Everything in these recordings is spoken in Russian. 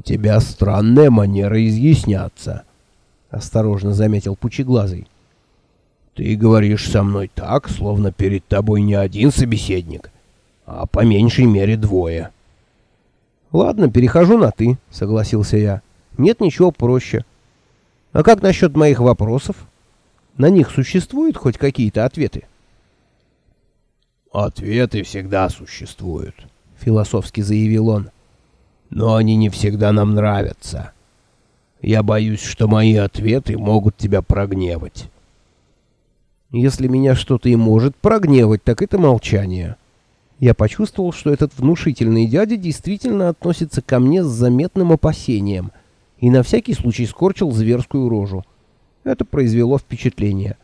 «У тебя странная манера изъясняться», — осторожно заметил Пучеглазый. «Ты говоришь со мной так, словно перед тобой не один собеседник, а по меньшей мере двое». «Ладно, перехожу на «ты», — согласился я. «Нет ничего проще. А как насчет моих вопросов? На них существуют хоть какие-то ответы?» «Ответы всегда существуют», — философски заявил он. «Но они не всегда нам нравятся. Я боюсь, что мои ответы могут тебя прогневать». «Если меня что-то и может прогневать, так это молчание». Я почувствовал, что этот внушительный дядя действительно относится ко мне с заметным опасением, и на всякий случай скорчил зверскую рожу. Это произвело впечатление.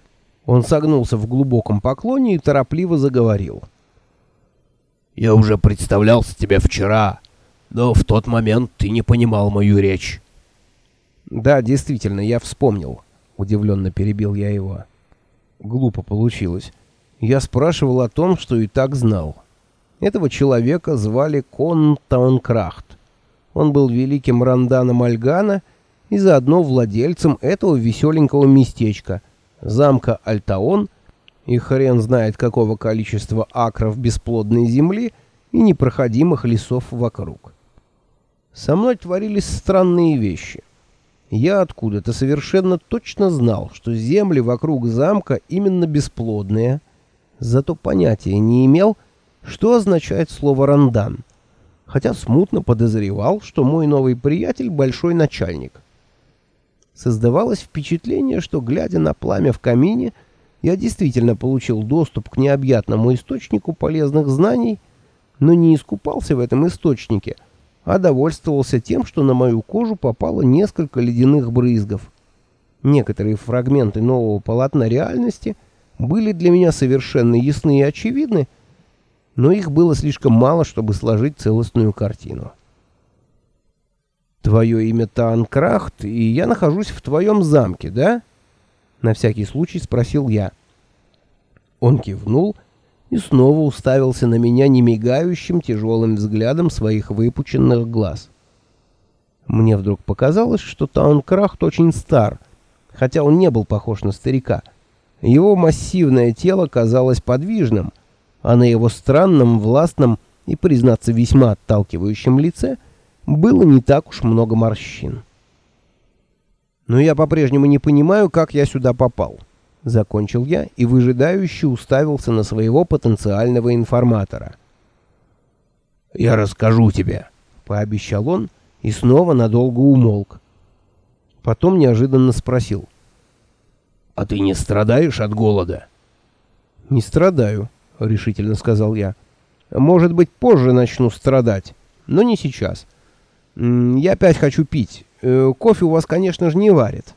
Он согнулся в глубоком поклоне и торопливо заговорил. «Я уже представлялся тебе вчера, но в тот момент ты не понимал мою речь». «Да, действительно, я вспомнил», — удивленно перебил я его. Глупо получилось. Я спрашивал о том, что и так знал. Этого человека звали Кон Таункрахт. Он был великим ранданом Альгана и заодно владельцем этого веселенького местечка, замка Альтаон и хрен знает какого количества акров бесплодной земли и непроходимых лесов вокруг. Со мной творились странные вещи. Я откуда-то совершенно точно знал, что земли вокруг замка именно бесплодные, зато понятия не имел, что означает слово «рандан», хотя смутно подозревал, что мой новый приятель — большой начальник. Создавалось впечатление, что, глядя на пламя в камине, я действительно получил доступ к необъятному источнику полезных знаний, но не искупался в этом источнике, а довольствовался тем, что на мою кожу попало несколько ледяных брызгов. Некоторые фрагменты нового полотна реальности были для меня совершенно ясны и очевидны, но их было слишком мало, чтобы сложить целостную картину. «Твое имя Таанкрахт, и я нахожусь в твоем замке, да?» На всякий случай спросил я. Он кивнул и снова уставился на меня немигающим тяжелым взглядом своих выпученных глаз. Мне вдруг показалось, что Таункрахт очень стар, хотя он не был похож на старика. Его массивное тело казалось подвижным — а на его странном, властном и, признаться, весьма отталкивающем лице было не так уж много морщин. «Но я по-прежнему не понимаю, как я сюда попал», — закончил я и выжидающе уставился на своего потенциального информатора. «Я расскажу тебе», — пообещал он и снова надолго умолк. Потом неожиданно спросил. «А ты не страдаешь от голода?» «Не страдаю», — решительно сказал я. «Может быть, позже начну страдать, но не сейчас. Я опять хочу пить. Э, кофе у вас, конечно же, не варят».